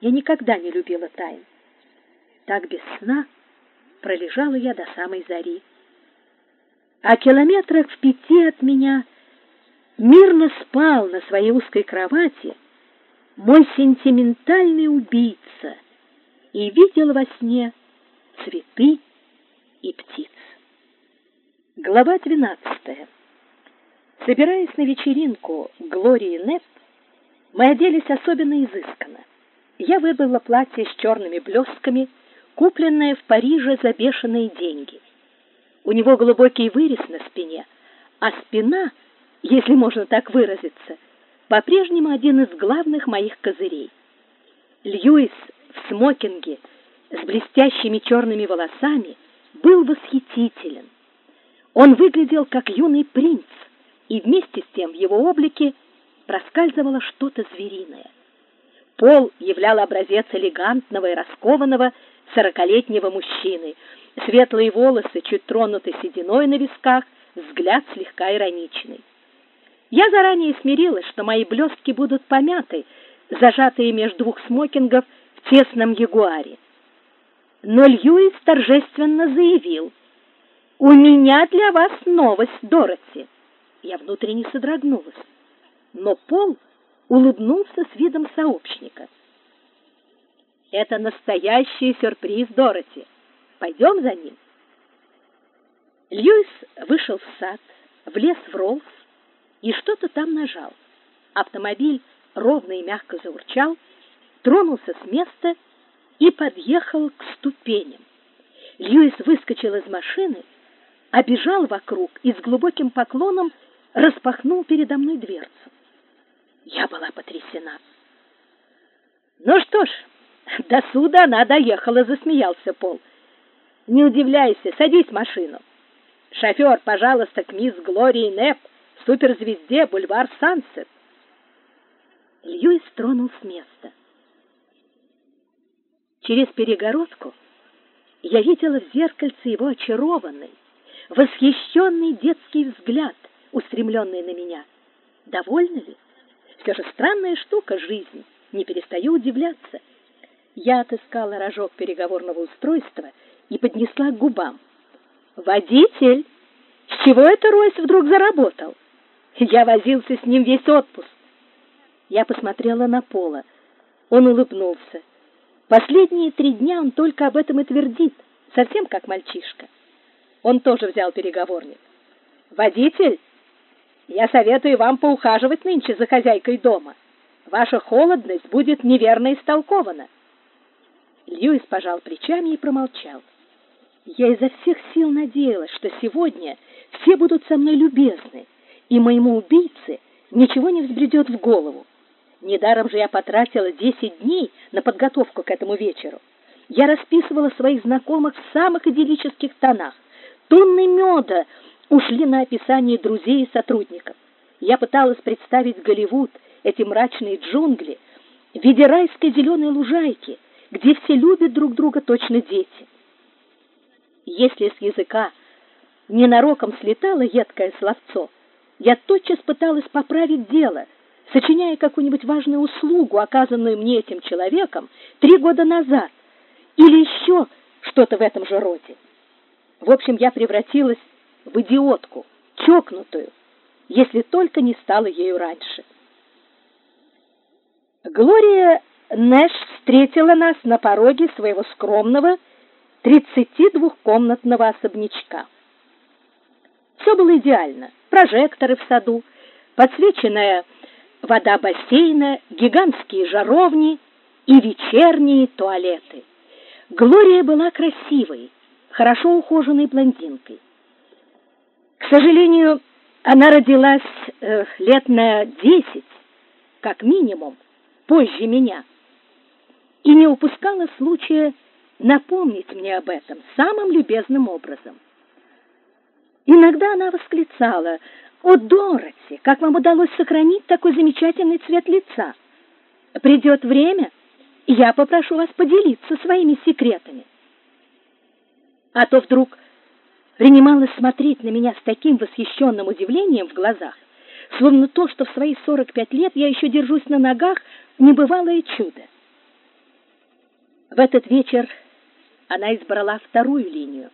Я никогда не любила тайн. Так без сна пролежала я до самой зари. А километрах в пяти от меня мирно спал на своей узкой кровати мой сентиментальный убийца и видел во сне цветы и птиц. Глава двенадцатая. Собираясь на вечеринку Глории Неп, мы оделись особенно изысканно. Я выбрала платье с черными блестками, купленное в Париже за бешеные деньги. У него глубокий вырез на спине, а спина, если можно так выразиться, по-прежнему один из главных моих козырей. Льюис в смокинге с блестящими черными волосами был восхитителен. Он выглядел как юный принц, и вместе с тем в его облике проскальзывало что-то звериное. Пол являл образец элегантного и раскованного сорокалетнего мужчины. Светлые волосы чуть тронуты сединой на висках, взгляд слегка ироничный. Я заранее смирилась, что мои блестки будут помяты, зажатые между двух смокингов в тесном ягуаре. Но Льюис торжественно заявил, «У меня для вас новость, Дороти!» Я внутренне содрогнулась, но Пол улыбнулся с видом сообщника. «Это настоящий сюрприз, Дороти. Пойдем за ним». Льюис вышел в сад, влез в Роллс и что-то там нажал. Автомобиль ровно и мягко заурчал, тронулся с места и подъехал к ступеням. Льюис выскочил из машины, обежал вокруг и с глубоким поклоном распахнул передо мной дверцу. Я была потрясена. Ну что ж, до суда она доехала, засмеялся Пол. Не удивляйся, садись в машину. Шофер, пожалуйста, к мисс Глории Неп, суперзвезде бульвар Сансет. Льюис тронул с места. Через перегородку я видела в зеркальце его очарованный, восхищенный детский взгляд, устремленный на меня. Довольна ли? Все же странная штука жизнь, не перестаю удивляться. Я отыскала рожок переговорного устройства и поднесла к губам. «Водитель! С чего это Ройс вдруг заработал? Я возился с ним весь отпуск». Я посмотрела на Пола. Он улыбнулся. Последние три дня он только об этом и твердит, совсем как мальчишка. Он тоже взял переговорник. «Водитель, я советую вам поухаживать нынче за хозяйкой дома. Ваша холодность будет неверно истолкована. Льюис пожал плечами и промолчал. Я изо всех сил надеялась, что сегодня все будут со мной любезны, и моему убийце ничего не взбредет в голову. Недаром же я потратила десять дней на подготовку к этому вечеру. Я расписывала своих знакомых в самых идиллических тонах. Тонны меда ушли на описание друзей и сотрудников. Я пыталась представить Голливуд, эти мрачные джунгли, в виде райской зеленой лужайки, где все любят друг друга точно дети. Если с языка ненароком слетало едкое словцо, я тотчас пыталась поправить дело, сочиняя какую-нибудь важную услугу, оказанную мне этим человеком три года назад, или еще что-то в этом же роде. В общем, я превратилась в идиотку, чокнутую, если только не стала ею раньше. Глория Нэш встретила нас на пороге своего скромного 32-комнатного особнячка. Все было идеально. Прожекторы в саду, подсвеченная вода бассейна, гигантские жаровни и вечерние туалеты. Глория была красивой, хорошо ухоженной блондинкой. К сожалению, она родилась э, лет на десять, как минимум, позже меня, и не упускала случая напомнить мне об этом самым любезным образом. Иногда она восклицала, «О, Дороти, как вам удалось сохранить такой замечательный цвет лица? Придет время, и я попрошу вас поделиться своими секретами». А то вдруг принималась смотреть на меня с таким восхищенным удивлением в глазах, словно то, что в свои 45 лет я еще держусь на ногах, небывалое чудо. В этот вечер она избрала вторую линию.